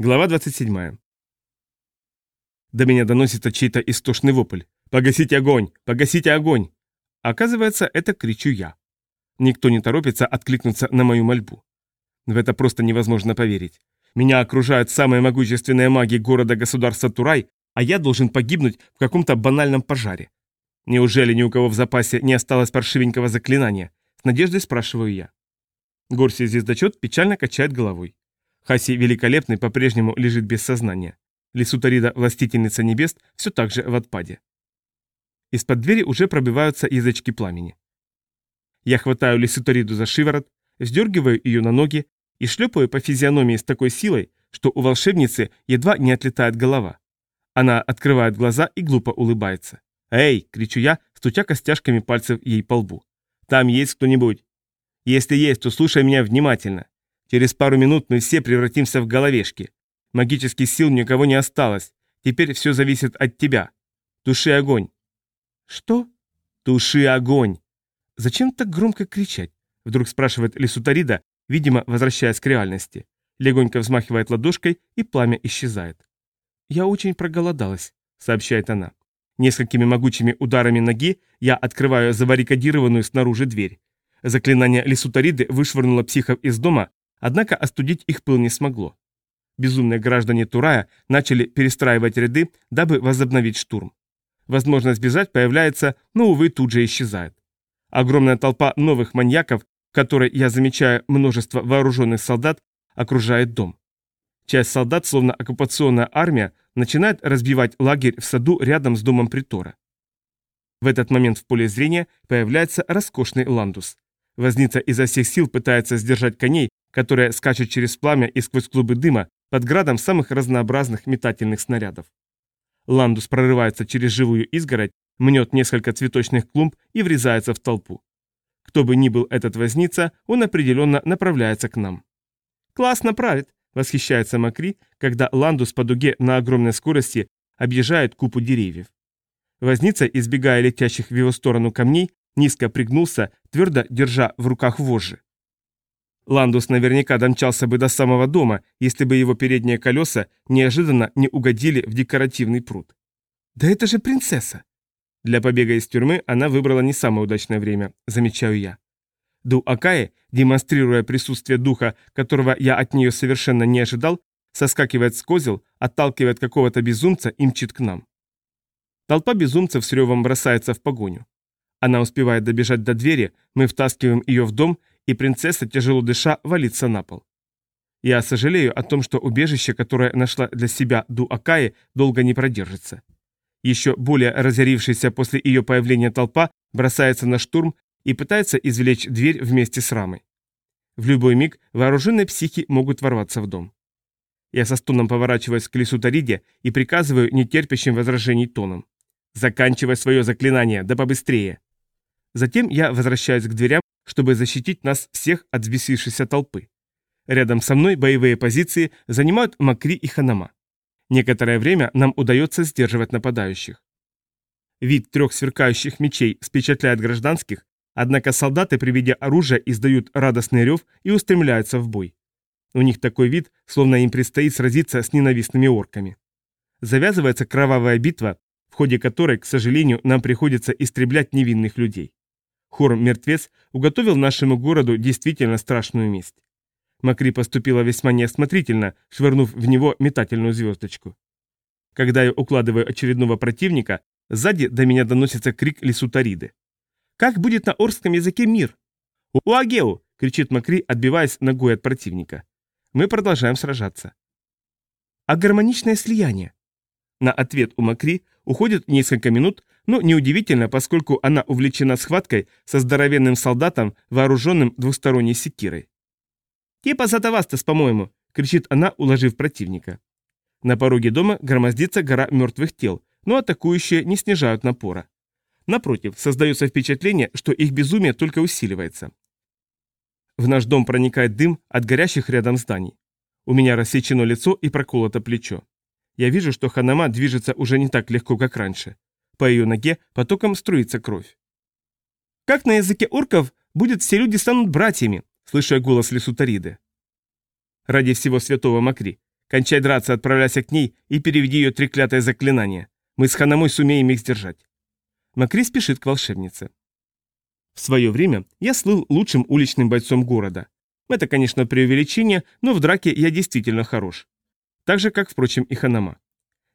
Глава 27. До меня доносится чей-то истошный вопль. «Погасите огонь! Погасите огонь!» Оказывается, это кричу я. Никто не торопится откликнуться на мою мольбу. В это просто невозможно поверить. Меня окружают самые могущественные маги города-государства Турай, а я должен погибнуть в каком-то банальном пожаре. Неужели ни у кого в запасе не осталось паршивенького заклинания? С надеждой спрашиваю я. Горсий звездочет печально качает головой. Хаси Великолепный по-прежнему лежит без сознания. Лисутарида, властительница небес, все так же в отпаде. Из-под двери уже пробиваются язычки пламени. Я хватаю Лисутариду за шиворот, сдергиваю ее на ноги и шлепаю по физиономии с такой силой, что у волшебницы едва не отлетает голова. Она открывает глаза и глупо улыбается. «Эй!» — кричу я, стуча костяшками пальцев ей по лбу. «Там есть кто-нибудь?» Если есть, то слушай меня внимательно. Через пару минут мы все превратимся в головешки. Магических сил никого не осталось. Теперь все зависит от тебя. Туши огонь. Что? Туши огонь. Зачем так громко кричать? Вдруг спрашивает Лисутарида, видимо, возвращаясь к реальности. Легонько взмахивает ладошкой, и пламя исчезает. «Я очень проголодалась», — сообщает она. Несколькими могучими ударами ноги я открываю забаррикадированную снаружи дверь. Заклинание Лисутариды вышвырнуло психов из дома, однако остудить их пыл не смогло. Безумные граждане Турая начали перестраивать ряды, дабы возобновить штурм. Возможность бежать появляется, но, увы, тут же исчезает. Огромная толпа новых маньяков, которой я замечаю множество вооруженных солдат, окружает дом. Часть солдат, словно оккупационная армия, начинает разбивать лагерь в саду рядом с домом притора. В этот момент в поле зрения появляется роскошный ландус. Возница изо всех сил пытается сдержать коней, которые скачут через пламя и сквозь клубы дыма под градом самых разнообразных метательных снарядов. Ландус прорывается через живую изгородь, мнет несколько цветочных клумб и врезается в толпу. Кто бы ни был этот возница, он определенно направляется к нам. «Классно правит!» – восхищается Макри, когда Ландус по дуге на огромной скорости объезжает купу деревьев. Возница, избегая летящих в его сторону камней, низко пригнулся, твердо держа в руках вожжи. Ландус наверняка домчался бы до самого дома, если бы его передние колеса неожиданно не угодили в декоративный пруд. «Да это же принцесса!» Для побега из тюрьмы она выбрала не самое удачное время, замечаю я. Ду Акаи, демонстрируя присутствие духа, которого я от нее совершенно не ожидал, соскакивает с козел, отталкивает какого-то безумца и мчит к нам. Толпа безумцев с ревом бросается в погоню. Она успевает добежать до двери, мы втаскиваем ее в дом, и принцесса, тяжело дыша, валится на пол. Я сожалею о том, что убежище, которое нашла для себя Ду Акаи, долго не продержится. Еще более разорившаяся после ее появления толпа бросается на штурм и пытается извлечь дверь вместе с рамой. В любой миг вооруженные психи могут ворваться в дом. Я со стоном поворачиваюсь к лесу Тариде и приказываю нетерпящим возражений тоном. «Заканчивай свое заклинание, да побыстрее!» Затем я возвращаюсь к дверям, чтобы защитить нас всех от взбесившейся толпы. Рядом со мной боевые позиции занимают Макри и Ханама. Некоторое время нам удается сдерживать нападающих. Вид трех сверкающих мечей впечатляет гражданских, однако солдаты при виде оружия издают радостный рев и устремляются в бой. У них такой вид, словно им предстоит сразиться с ненавистными орками. Завязывается кровавая битва, в ходе которой, к сожалению, нам приходится истреблять невинных людей. Хор-мертвец уготовил нашему городу действительно страшную месть. Макри поступила весьма неосмотрительно, швырнув в него метательную звездочку. Когда я укладываю очередного противника, сзади до меня доносится крик Лисутариды. «Как будет на орском языке мир?» «Уагеу!» — кричит Макри, отбиваясь ногой от противника. Мы продолжаем сражаться. А гармоничное слияние? На ответ у Макри уходит несколько минут, но неудивительно, поскольку она увлечена схваткой со здоровенным солдатом, вооруженным двусторонней секирой. «Типа Затавастас, по-моему!» — кричит она, уложив противника. На пороге дома громоздится гора мертвых тел, но атакующие не снижают напора. Напротив, создается впечатление, что их безумие только усиливается. В наш дом проникает дым от горящих рядом зданий. У меня рассечено лицо и проколото плечо. Я вижу, что Ханама движется уже не так легко, как раньше. По ее ноге потоком струится кровь. «Как на языке орков будет все люди станут братьями?» слышу я голос Лесутариды. «Ради всего святого Макри, Кончай драться, отправляйся к ней и переведи ее треклятое заклинание. Мы с Ханамой сумеем их сдержать. Макри спешит к волшебнице. В свое время я слыл лучшим уличным бойцом города. Это, конечно, преувеличение, но в драке я действительно хорош. Так же, как, впрочем, и Ханама.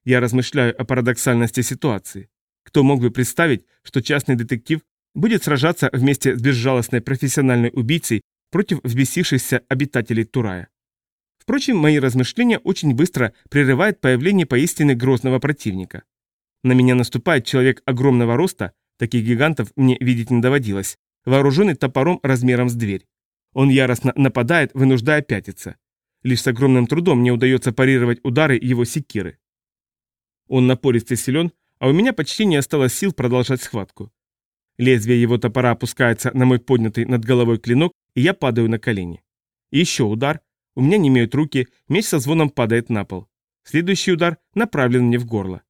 Я размышляю о парадоксальности ситуации. Кто мог бы представить, что частный детектив будет сражаться вместе с безжалостной профессиональной убийцей против взбесившихся обитателей Турая? Впрочем, мои размышления очень быстро прерывает появление поистине грозного противника. На меня наступает человек огромного роста, таких гигантов мне видеть не доводилось, вооруженный топором размером с дверь. Он яростно нападает, вынуждая пятиться. Лишь с огромным трудом мне удается парировать удары его секиры. Он напорист силен, а у меня почти не осталось сил продолжать схватку. Лезвие его топора опускается на мой поднятый над головой клинок, и я падаю на колени. еще удар, у меня не имеют руки, меч со звоном падает на пол. Следующий удар направлен мне в горло.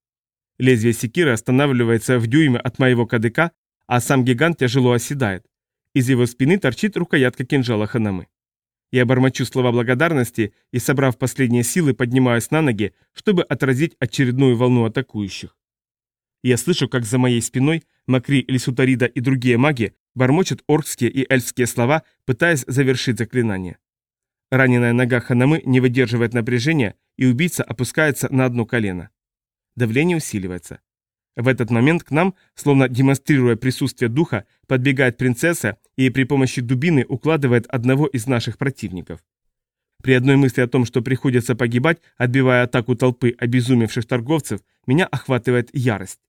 Лезвие секиры останавливается в дюйме от моего кадыка, а сам гигант тяжело оседает. Из его спины торчит рукоятка кинжала Ханамы. Я бормочу слова благодарности и, собрав последние силы, поднимаюсь на ноги, чтобы отразить очередную волну атакующих. Я слышу, как за моей спиной Макри, Лисутарида и другие маги бормочут оркские и эльфские слова, пытаясь завершить заклинание. Раненая нога Ханамы не выдерживает напряжения, и убийца опускается на одно колено. Давление усиливается. В этот момент к нам, словно демонстрируя присутствие духа, подбегает принцесса и при помощи дубины укладывает одного из наших противников. При одной мысли о том, что приходится погибать, отбивая атаку толпы обезумевших торговцев, меня охватывает ярость.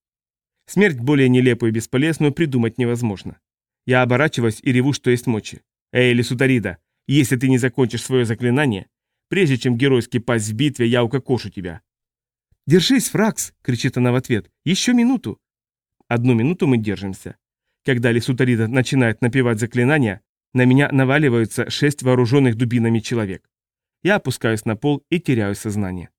Смерть более нелепую и бесполезную придумать невозможно. Я оборачиваюсь и реву, что есть мочи. «Эй, Лисутарида, если ты не закончишь свое заклинание, прежде чем геройски пасть в битве, я укокошу тебя». «Держись, Фракс!» — кричит она в ответ. «Еще минуту!» Одну минуту мы держимся. Когда Лисутарида начинает напевать заклинания, на меня наваливаются шесть вооруженных дубинами человек. Я опускаюсь на пол и теряю сознание.